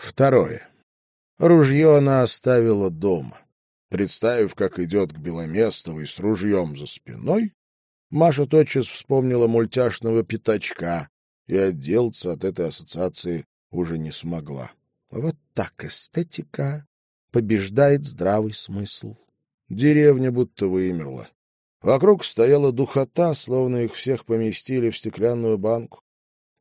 Второе. Ружье она оставила дома. Представив, как идет к Беломестовой с ружьем за спиной, Маша тотчас вспомнила мультяшного пятачка и отделаться от этой ассоциации уже не смогла. Вот так эстетика побеждает здравый смысл. Деревня будто вымерла. Вокруг стояла духота, словно их всех поместили в стеклянную банку.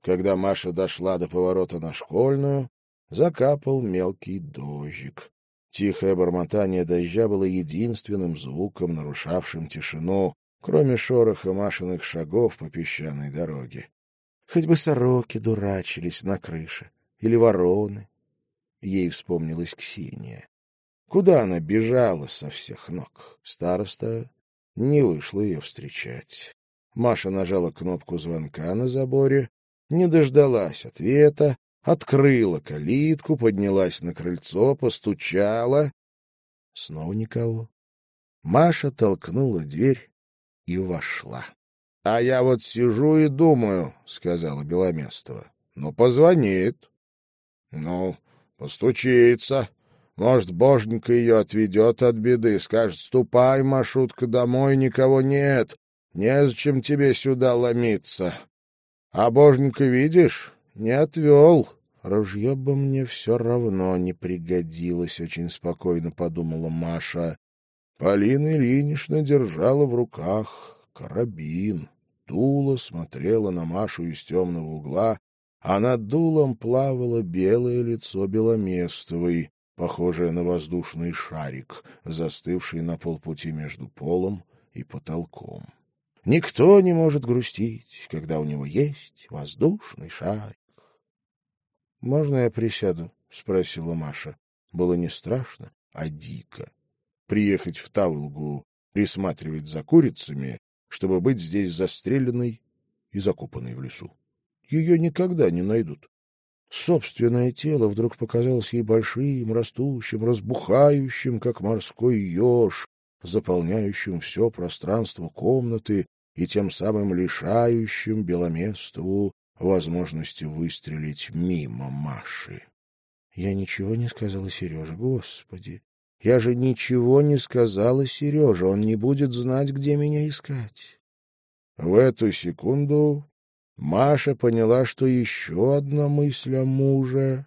Когда Маша дошла до поворота на школьную, закапал мелкий дождик. Тихое бормотание дождя было единственным звуком, нарушавшим тишину, кроме шороха Машиных шагов по песчаной дороге. Хоть бы сороки дурачились на крыше, или вороны. Ей вспомнилась Ксения. Куда она бежала со всех ног? Староста не вышла ее встречать. Маша нажала кнопку звонка на заборе, не дождалась ответа, открыла калитку, поднялась на крыльцо, постучала. Снова никого. Маша толкнула дверь и вошла. — А я вот сижу и думаю, — сказала Беломестова. — Ну, позвонит. — Ну, постучится. Может, боженька ее отведет от беды, скажет, ступай, Машутка, домой, никого нет, незачем тебе сюда ломиться. А боженька, видишь, не отвел. Ружье бы мне все равно не пригодилось, очень спокойно подумала Маша. Полина Ильинична держала в руках карабин. Тула смотрела на Машу из темного угла, а над дулом плавало белое лицо Беломестовой похожая на воздушный шарик, застывший на полпути между полом и потолком. Никто не может грустить, когда у него есть воздушный шарик. — Можно я присяду? — спросила Маша. Было не страшно, а дико. Приехать в Таволгу, присматривать за курицами, чтобы быть здесь застреленной и закопанной в лесу. Ее никогда не найдут. Собственное тело вдруг показалось ей большим, растущим, разбухающим, как морской еж, заполняющим все пространство комнаты и тем самым лишающим Беломестову возможности выстрелить мимо Маши. Я ничего не сказала Сереже, господи. Я же ничего не сказала Сереже, он не будет знать, где меня искать. В эту секунду Маша поняла, что еще одна мысль о муже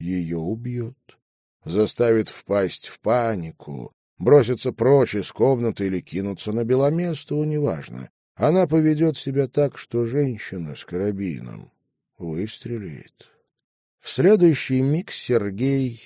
ее убьет, заставит впасть в панику, броситься прочь из комнаты или кинуться на Беломестову, неважно. Она поведет себя так, что женщина с карабином выстрелит. В следующий миг Сергей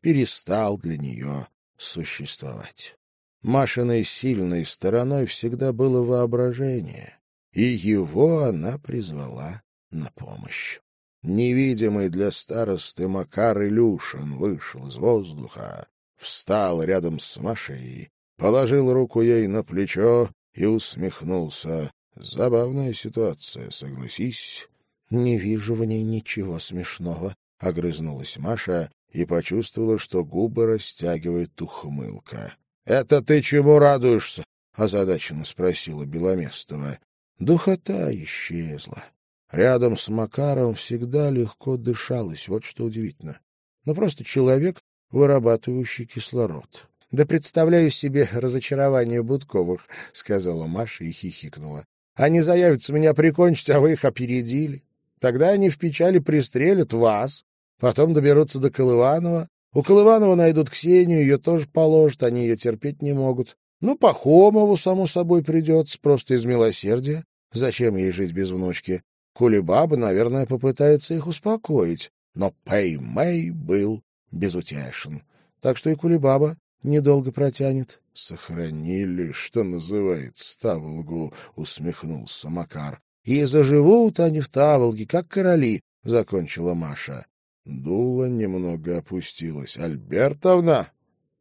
перестал для нее существовать. Машиной сильной стороной всегда было воображение и его она призвала на помощь. Невидимый для старосты Макар Илюшин вышел из воздуха, встал рядом с Машей, положил руку ей на плечо и усмехнулся. Забавная ситуация, согласись. — Не вижу в ней ничего смешного, — огрызнулась Маша и почувствовала, что губы растягивает ухмылка. — Это ты чему радуешься? — озадаченно спросила Беломестова. Духота исчезла. Рядом с Макаром всегда легко дышалось, вот что удивительно. Ну, просто человек, вырабатывающий кислород. — Да представляю себе разочарование Будковых, — сказала Маша и хихикнула. — Они заявятся меня прикончить, а вы их опередили. Тогда они в печали пристрелят вас, потом доберутся до Колыванова. У Колыванова найдут Ксению, ее тоже положат, они ее терпеть не могут. Ну, Пахомову, само собой, придется, просто из милосердия. Зачем ей жить без внучки? Кулебаба, наверное, попытается их успокоить, но Пэй-Мэй был безутешен. Так что и Кулебаба недолго протянет. — Сохранили, что называется, Таволгу, — усмехнулся Макар. — И заживут они в Таволге, как короли, — закончила Маша. Дула немного опустилась. — Альбертовна?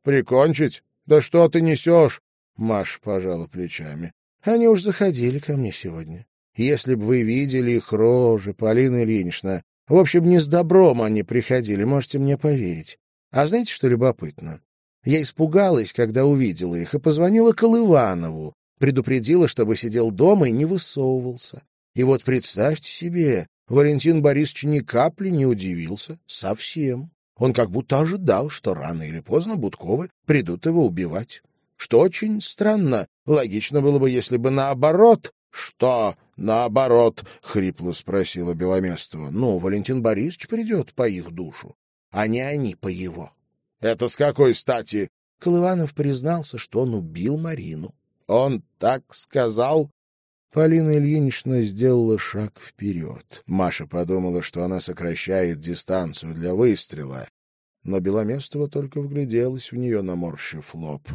Прикончить? Да что ты несешь? Маша пожала плечами. Они уж заходили ко мне сегодня. Если бы вы видели их рожи, Полина Ильинична, в общем, не с добром они приходили, можете мне поверить. А знаете, что любопытно? Я испугалась, когда увидела их, и позвонила Колыванову, предупредила, чтобы сидел дома и не высовывался. И вот представьте себе, Валентин Борисович ни капли не удивился. Совсем. Он как будто ожидал, что рано или поздно Будковы придут его убивать. Что очень странно. Логично было бы, если бы наоборот. — Что наоборот? — хрипло спросила Беломестова. — Ну, Валентин Борисович придет по их душу, а не они по его. — Это с какой стати? Колыванов признался, что он убил Марину. — Он так сказал? Полина Ильинична сделала шаг вперед. Маша подумала, что она сокращает дистанцию для выстрела. Но Беломестова только вгляделась в нее, наморщив лоб.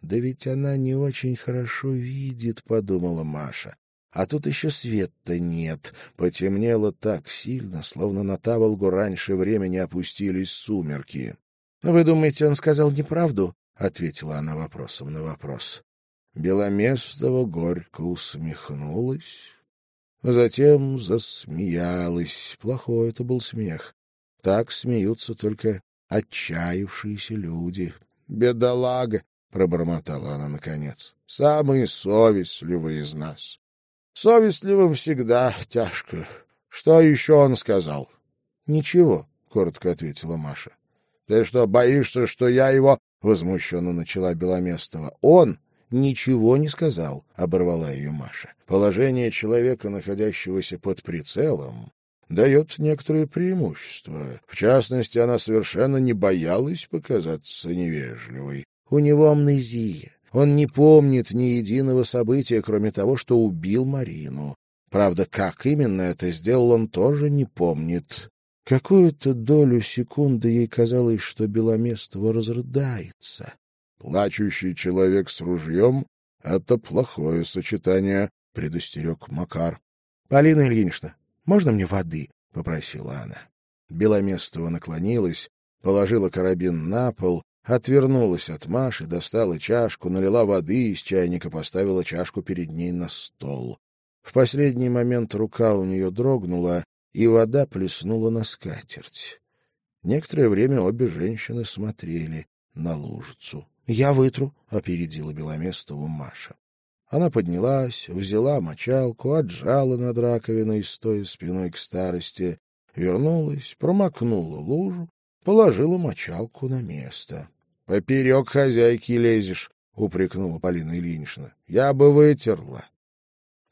«Да ведь она не очень хорошо видит», — подумала Маша. А тут еще света нет. Потемнело так сильно, словно на Таволгу раньше времени опустились сумерки. — Вы думаете, он сказал неправду? — ответила она вопросом на вопрос. Беломестова горько усмехнулась, затем засмеялась. Плохой это был смех. Так смеются только отчаявшиеся люди. «Бедолага!» — пробормотала она наконец. «Самые совестливые из нас. Совестливым всегда тяжко. Что еще он сказал? — Ничего, — коротко ответила Маша. — Ты что, боишься, что я его... — возмущенно начала Беломестова. — Он ничего не сказал, — оборвала ее Маша. Положение человека, находящегося под прицелом, дает некоторые преимущества. В частности, она совершенно не боялась показаться невежливой. У него амнезия. Он не помнит ни единого события, кроме того, что убил Марину. Правда, как именно это сделал, он тоже не помнит. Какую-то долю секунды ей казалось, что Беломестова разрыдается. «Плачущий человек с ружьем — это плохое сочетание», — предостерег Макар. — Полина Ильинична, можно мне воды? — попросила она. Беломестова наклонилась, положила карабин на пол отвернулась от Маши, достала чашку, налила воды из чайника, поставила чашку перед ней на стол. В последний момент рука у нее дрогнула, и вода плеснула на скатерть. Некоторое время обе женщины смотрели на лужицу. — Я вытру, — опередила Беломестову Маша. Она поднялась, взяла мочалку, отжала над раковиной, стоя спиной к старости, вернулась, промокнула лужу, положила мочалку на место. — Поперек хозяйки лезешь, — упрекнула Полина Ильинична. — Я бы вытерла.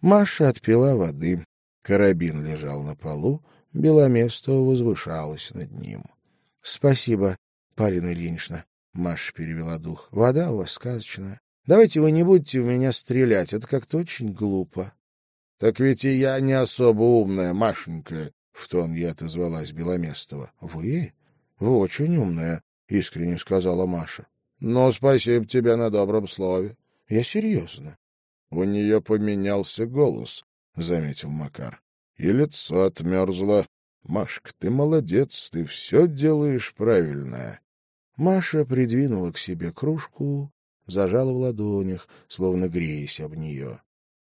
Маша отпила воды. Карабин лежал на полу, Беломестова возвышалась над ним. — Спасибо, Полина Ильинична, — Маша перевела дух. — Вода у вас сказочная. Давайте вы не будете в меня стрелять, это как-то очень глупо. — Так ведь и я не особо умная, Машенька, — в тон ей отозвалась Беломестова. — Вы? Вы очень умная, — искренне сказала Маша. — Ну, спасибо тебе на добром слове. — Я серьезно. — У нее поменялся голос, — заметил Макар. — И лицо отмерзло. — Машка, ты молодец, ты все делаешь правильно. Маша придвинула к себе кружку, зажала в ладонях, словно греясь об нее.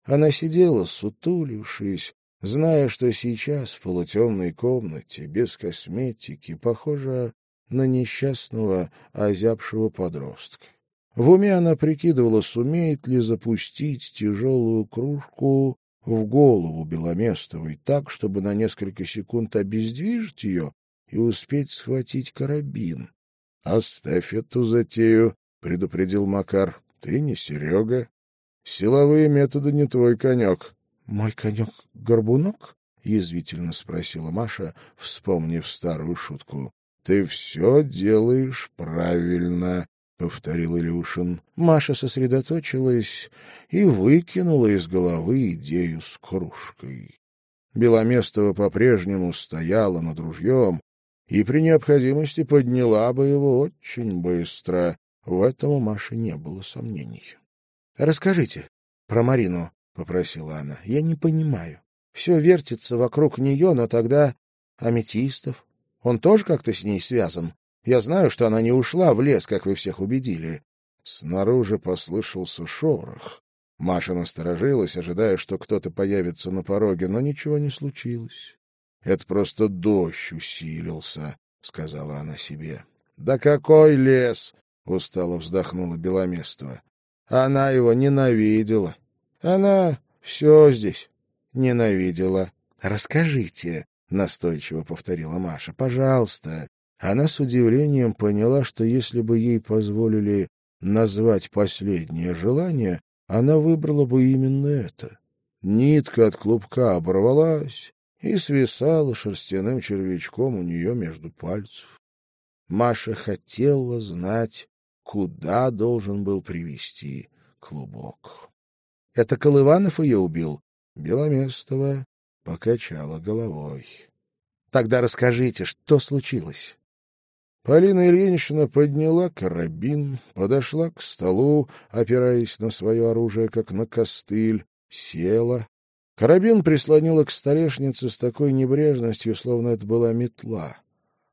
Она сидела, сутулившись, зная, что сейчас в полутемной комнате, без косметики, похожа на несчастного, озябшего подростка. В уме она прикидывала, сумеет ли запустить тяжелую кружку в голову Беломестовой так, чтобы на несколько секунд обездвижить ее и успеть схватить карабин. — Оставь эту затею, — предупредил Макар. — Ты не Серега. Силовые методы не твой конек. — Мой конек — горбунок? — язвительно спросила Маша, вспомнив старую шутку. — Ты все делаешь правильно, — повторил Илюшин. Маша сосредоточилась и выкинула из головы идею с кружкой. Беломестова по-прежнему стояла над ружьем и при необходимости подняла бы его очень быстро. В этом у Маши не было сомнений. — Расскажите про Марину, — попросила она. — Я не понимаю. Все вертится вокруг нее, но тогда Аметистов, он тоже как-то с ней связан? Я знаю, что она не ушла в лес, как вы всех убедили. Снаружи послышался шорох. Маша насторожилась, ожидая, что кто-то появится на пороге, но ничего не случилось. — Это просто дождь усилился, — сказала она себе. — Да какой лес! — устало вздохнула Беломестова. Она его ненавидела. Она все здесь ненавидела. — Расскажите, — настойчиво повторила Маша. — Пожалуйста. Она с удивлением поняла, что если бы ей позволили назвать последнее желание, она выбрала бы именно это. Нитка от клубка оборвалась и свисала шерстяным червячком у нее между пальцев. Маша хотела знать, куда должен был привести клубок. — Это Колыванов ее убил? Беломестова покачала головой. — Тогда расскажите, что случилось? Полина Ильинична подняла карабин, подошла к столу, опираясь на свое оружие, как на костыль, села. Карабин прислонила к столешнице с такой небрежностью, словно это была метла.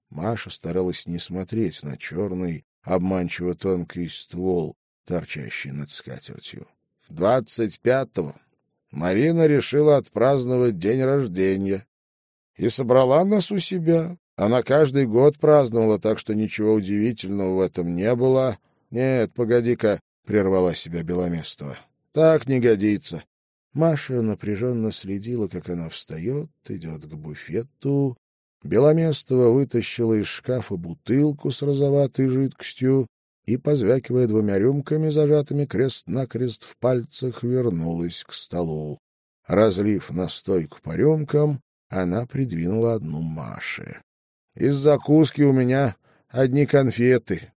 Маша старалась не смотреть на черный, обманчиво тонкий ствол, торчащий над скатертью. Двадцать пятого Марина решила отпраздновать день рождения и собрала нас у себя. Она каждый год праздновала, так что ничего удивительного в этом не было. Нет, погоди-ка, — прервала себя Беломестова. Так не годится. Маша напряженно следила, как она встает, идет к буфету, Беломестова вытащила из шкафа бутылку с розоватой жидкостью и, позвякивая двумя рюмками, зажатыми крест-накрест в пальцах, вернулась к столу. Разлив настойку по рюмкам, она придвинула одну Маше. — Из закуски у меня одни конфеты.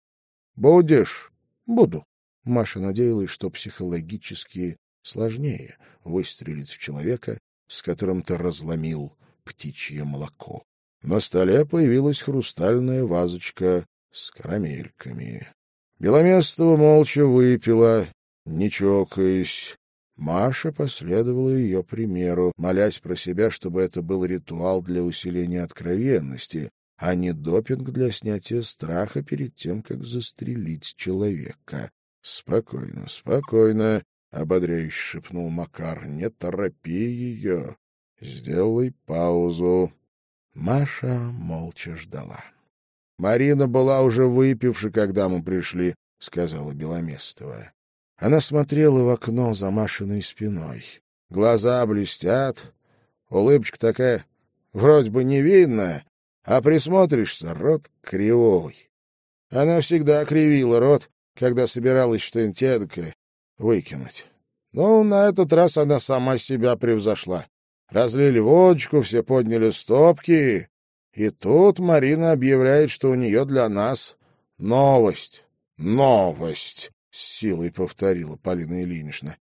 Будешь? — Буду. Маша надеялась, что психологически сложнее выстрелить в человека, с которым ты разломил птичье молоко. На столе появилась хрустальная вазочка с карамельками. Беломестова молча выпила, не чокаясь. Маша последовала ее примеру, молясь про себя, чтобы это был ритуал для усиления откровенности, а не допинг для снятия страха перед тем, как застрелить человека. — Спокойно, спокойно, — ободряюще шепнул Макар, — не торопи ее. Сделай паузу. Маша молча ждала. — Марина была уже выпивши, когда мы пришли, — сказала Беломестова. Она смотрела в окно за Машиной спиной. Глаза блестят, улыбочка такая вроде бы невинная, а присмотришься — рот кривой. Она всегда кривила рот, когда собиралась что-нибудь выкинуть. Но на этот раз она сама себя превзошла. Разлили водочку, все подняли стопки, и тут Марина объявляет, что у нее для нас новость. Новость, — с силой повторила Полина Ильинична.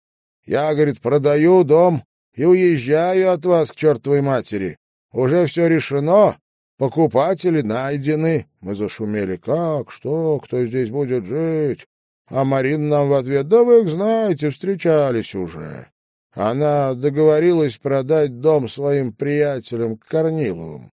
Я, говорит, продаю дом и уезжаю от вас к чертовой матери. Уже все решено, покупатели найдены. Мы зашумели. Как, что, кто здесь будет жить? А Марина нам в ответ, да вы их знаете, встречались уже. Она договорилась продать дом своим приятелям Корниловым,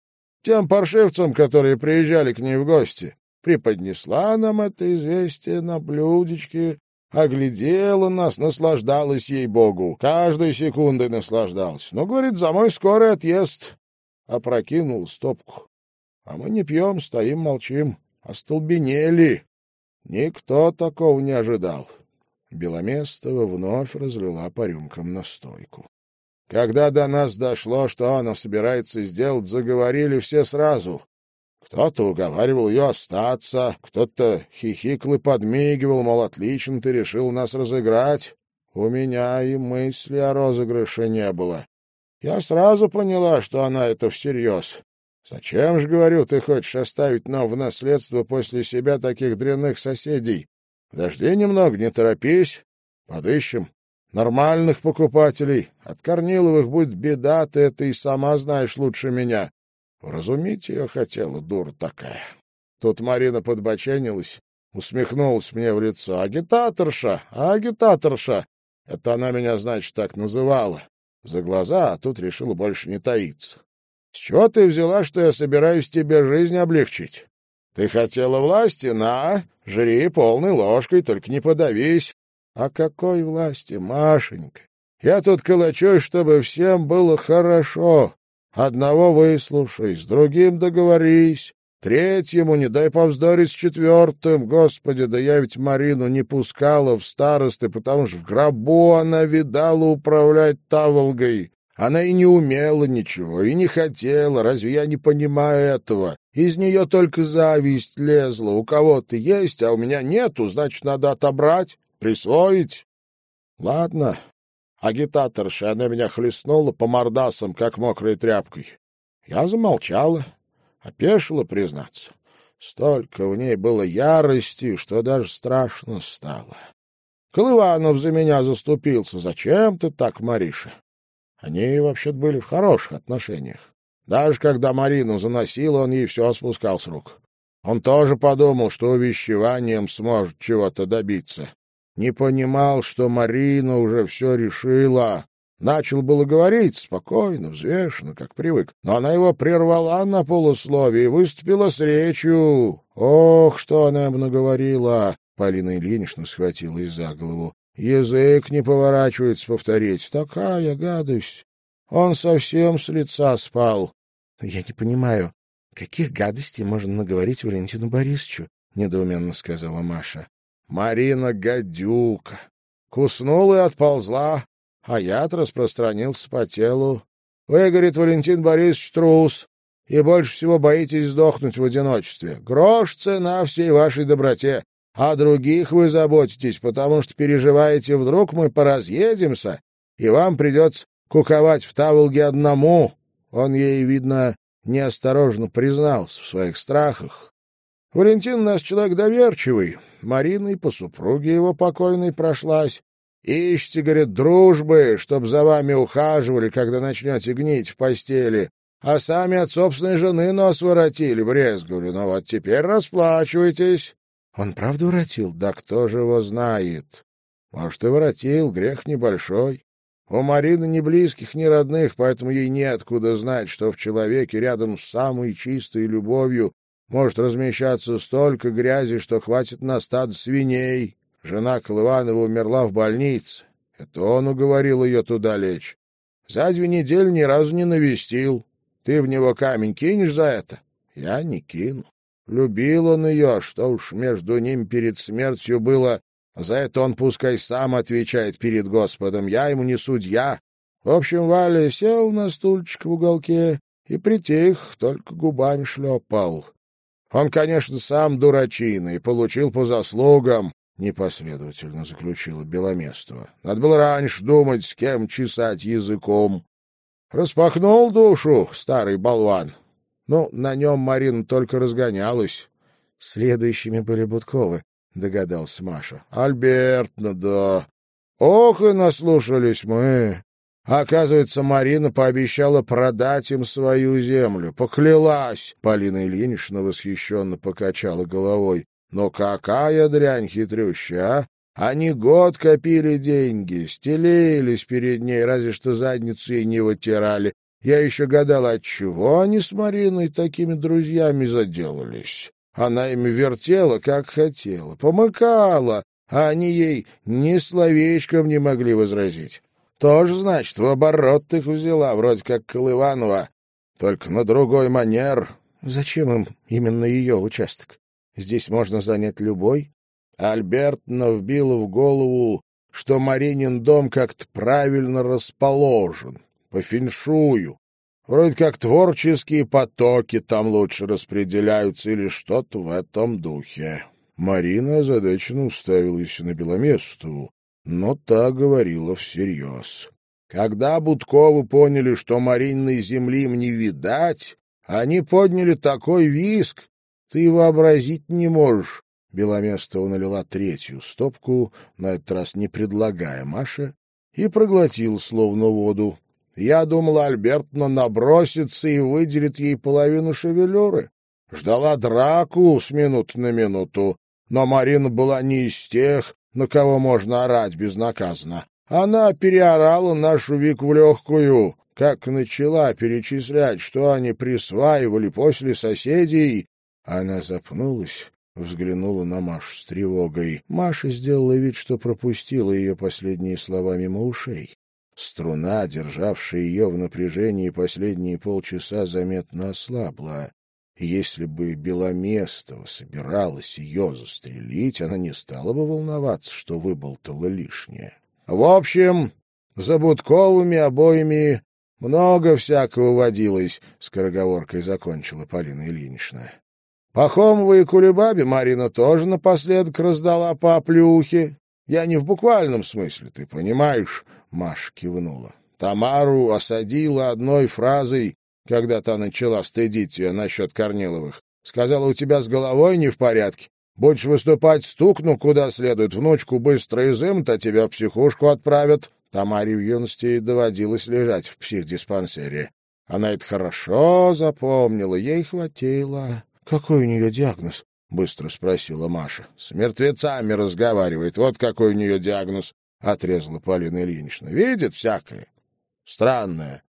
тем паршивцам, которые приезжали к ней в гости. Преподнесла нам это известие на блюдечке, оглядела нас, наслаждалась ей-богу, каждой секундой наслаждалась. Но, говорит, за мой скорый отъезд опрокинул стопку. А мы не пьем, стоим, молчим, остолбенели. Никто такого не ожидал. Беломестова вновь разлила по рюмкам настойку. Когда до нас дошло, что она собирается сделать, заговорили все сразу. Кто-то уговаривал ее остаться, кто-то хихикал и подмигивал, мол, отлично ты решил нас разыграть. У меня и мысли о розыгрыше не было. Я сразу поняла, что она это всерьез. Зачем же, говорю, ты хочешь оставить нам в наследство после себя таких дрянных соседей? Подожди немного, не торопись. Подыщем нормальных покупателей. От Корниловых будет беда, ты это и сама знаешь лучше меня. Разумить ее хотела, дура такая. Тут Марина подбоченилась, усмехнулась мне в лицо. «Агитаторша! Агитаторша!» Это она меня, значит, так называла. За глаза, а тут решила больше не таиться. «С чего ты взяла, что я собираюсь тебе жизнь облегчить? Ты хотела власти? На, жри полной ложкой, только не подавись. О какой власти, Машенька? Я тут калачусь, чтобы всем было хорошо. Одного выслушай, с другим договорись, третьему не дай повздорить с четвертым. Господи, да я ведь Марину не пускала в старосты, потому что в гробу она видала управлять таволгой. Она и не умела ничего, и не хотела. Разве я не понимаю этого? Из нее только зависть лезла. У кого-то есть, а у меня нету, значит, надо отобрать, присвоить. Ладно, агитаторша, она меня хлестнула по мордасам, как мокрой тряпкой. Я замолчала, опешила признаться. Столько в ней было ярости, что даже страшно стало. Колыванов за меня заступился. Зачем ты так, Мариша? Они вообще-то были в хороших отношениях. Даже когда Марину заносил, он ей все спускал с рук. Он тоже подумал, что увещеванием сможет чего-то добиться. Не понимал, что Марина уже все решила. Начал было говорить спокойно, взвешенно, как привык, но она его прервала на полусловие и выступила с речью. Ох, что она ему наговорила! Полина Ильинична схватилась за голову. Язык не поворачивается повторить. Такая гадость. Он совсем с лица спал. — Я не понимаю, каких гадостей можно наговорить Валентину Борисовичу? — недоуменно сказала Маша. — Марина гадюка. Куснула и отползла, а яд распространился по телу. Вы, говорит, Валентин Борисович, трус, и больше всего боитесь сдохнуть в одиночестве. Грош цена всей вашей доброте. О других вы заботитесь, потому что переживаете, вдруг мы поразъедемся, и вам придется куковать в Таволге одному. Он ей, видно, неосторожно признался в своих страхах. Валентин у нас человек доверчивый, Марина и по супруге его покойной прошлась. Ищите, говорит, дружбы, чтоб за вами ухаживали, когда начнете гнить в постели, а сами от собственной жены нос воротили, брезговали. Ну вот теперь расплачивайтесь. Он правда воротил? Да кто же его знает? Может, и воротил, грех небольшой. У Марины ни близких, ни родных, поэтому ей неоткуда знать, что в человеке рядом с самой чистой любовью может размещаться столько грязи, что хватит на стад свиней. Жена Колыванова умерла в больнице. Это он уговорил ее туда лечь. За две недели ни разу не навестил. Ты в него камень кинешь за это? Я не кину. Любил он ее, что уж между ним перед смертью было. За это он пускай сам отвечает перед Господом. Я ему не судья. В общем, Валя сел на стульчик в уголке и притих, только губами шлепал. Он, конечно, сам дурачина и получил по заслугам, — непоследовательно заключила Беломестова. Надо было раньше думать, с кем чесать языком. Распахнул душу старый болван. Ну, на нем Марина только разгонялась. Следующими были Будковы, догадался Маша. Альбертна, да. Ох, и наслушались мы. Оказывается, Марина пообещала продать им свою землю. Поклялась. Полина Ильинична восхищенно покачала головой. Но какая дрянь хитрющая, а? Они год копили деньги, стелились перед ней, разве что задницу ей не вытирали, я еще гадал, отчего они с Мариной такими друзьями заделались. Она ими вертела, как хотела, помыкала, а они ей ни словечком не могли возразить. Тоже, значит, в оборот их взяла, вроде как Колыванова, только на другой манер. Зачем им именно ее участок? Здесь можно занять любой. Альбертна вбила в голову, что Маринин дом как-то правильно расположен, по феншую. Вроде как творческие потоки там лучше распределяются или что-то в этом духе. Марина озадаченно уставилась на Беломестову, но та говорила всерьез. Когда Будковы поняли, что Маринной земли им не видать, они подняли такой виск, ты вообразить не можешь. Беломестова налила третью стопку, на этот раз не предлагая Маше, и проглотил словно воду. Я думала, Альбертна набросится и выделит ей половину шевелюры. Ждала драку с минуты на минуту, но Марина была не из тех, на кого можно орать безнаказанно. Она переорала нашу Вику в легкую, как начала перечислять, что они присваивали после соседей. Она запнулась, взглянула на Машу с тревогой. Маша сделала вид, что пропустила ее последние слова мимо ушей. Струна, державшая ее в напряжении последние полчаса, заметно ослабла. Если бы Беломестова собиралась ее застрелить, она не стала бы волноваться, что выболтала лишнее. В общем, за Будковыми обоими Много всякого водилось, — скороговоркой закончила Полина Ильинична. Пахомова и Кулебабе Марина тоже напоследок раздала по оплюхе. Я не в буквальном смысле, ты понимаешь, — Маша кивнула. Тамару осадила одной фразой, когда та начала стыдить ее насчет Корниловых. Сказала, у тебя с головой не в порядке. Будешь выступать, стукну куда следует. Внучку быстро изымут, а тебя в психушку отправят. Тамаре в юности доводилось лежать в психдиспансере. Она это хорошо запомнила, ей хватило. — Какой у нее диагноз? — быстро спросила Маша. — С мертвецами разговаривает. Вот какой у нее диагноз, — отрезала Полина Ильинична. — Видит всякое. Странное.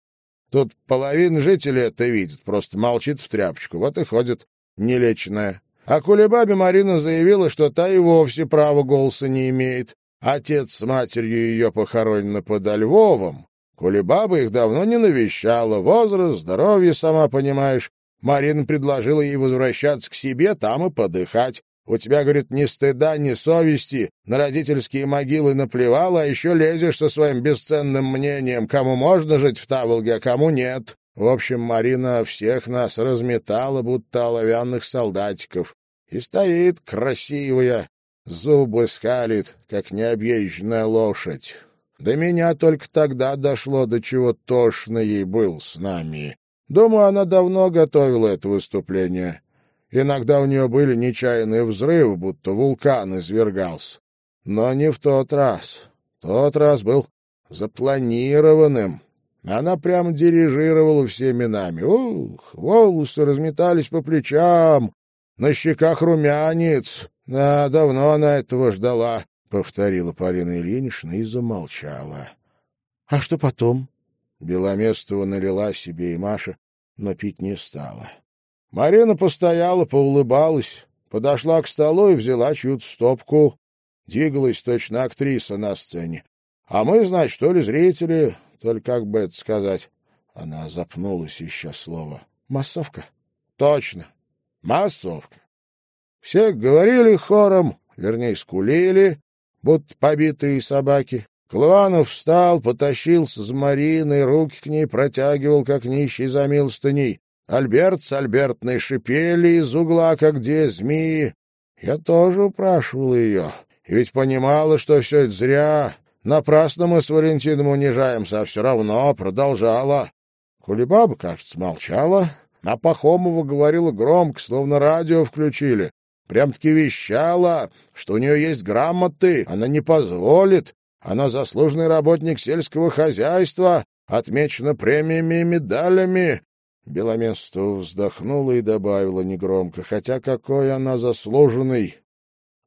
Тут половина жителей это видит, просто молчит в тряпочку. Вот и ходит нелеченная. А Кулебабе Марина заявила, что та и вовсе права голоса не имеет. Отец с матерью ее похоронены подо Львовом. Кулебаба их давно не навещала. Возраст, здоровье, сама понимаешь. Марина предложила ей возвращаться к себе, там и подыхать. У тебя, говорит, ни стыда, ни совести, на родительские могилы наплевала, а еще лезешь со своим бесценным мнением, кому можно жить в Таволге, а кому нет. В общем, Марина всех нас разметала, будто оловянных солдатиков. И стоит красивая, Зубы скалит, как необъезженная лошадь. До меня только тогда дошло, до чего тошно ей был с нами. Думаю, она давно готовила это выступление. Иногда у нее были нечаянные взрывы, будто вулкан извергался. Но не в тот раз. Тот раз был запланированным. Она прямо дирижировала всеми нами. Ух, волосы разметались по плечам, на щеках румянец. Да, давно она этого ждала, — повторила Полина Ильинична и замолчала. — А что потом? Беломестова налила себе и Маша, но пить не стала. Марина постояла, поулыбалась, подошла к столу и взяла чью-то стопку. Двигалась точно актриса на сцене. А мы, значит, то ли зрители, то ли как бы это сказать. Она запнулась еще слово. Массовка? Точно. Массовка. Все говорили хором, вернее, скулили, будто побитые собаки. Клыванов встал, потащился с Мариной, руки к ней протягивал, как нищий за милостыней. Альберт с Альбертной шипели из угла, как две змеи. Я тоже упрашивал ее, и ведь понимала, что все это зря. Напрасно мы с Валентином унижаемся, а все равно продолжала. Кулебаба, кажется, молчала, а Пахомова говорила громко, словно радио включили. Прям-таки вещала, что у нее есть грамоты, она не позволит. Она заслуженный работник сельского хозяйства, отмечена премиями и медалями. Беломестова вздохнула и добавила негромко, хотя какой она заслуженный.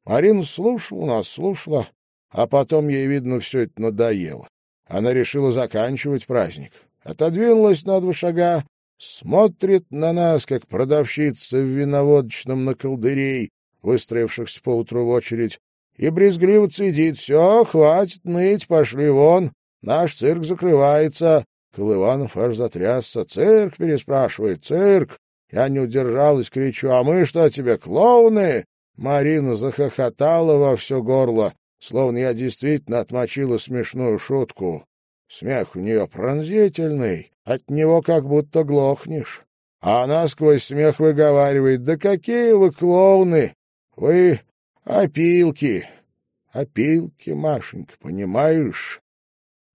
Марина слушала нас, слушала, а потом ей, видно, все это надоело. Она решила заканчивать праздник. Отодвинулась на два шага, смотрит на нас, как продавщица в виноводочном на колдырей, выстроившихся поутру в очередь, и брезгливо цедит. «Все, хватит ныть, пошли вон, наш цирк закрывается». Колыванов аж затрясся. «Цирк?» — переспрашивает. «Цирк!» Я не удержалась, кричу. «А мы что тебе, клоуны?» Марина захохотала во все горло, словно я действительно отмочила смешную шутку. Смех у нее пронзительный, от него как будто глохнешь. А она сквозь смех выговаривает, «Да какие вы клоуны! Вы опилки!» «Опилки, Машенька, понимаешь?»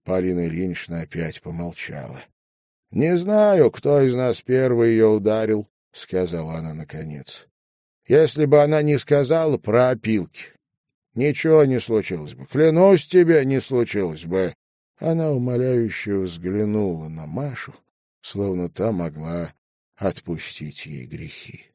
Полина Ильинична опять помолчала. — Не знаю, кто из нас первый ее ударил, — сказала она наконец. — Если бы она не сказала про опилки, ничего не случилось бы. Клянусь тебе, не случилось бы. Она умоляюще взглянула на Машу, словно та могла отпустить ей грехи.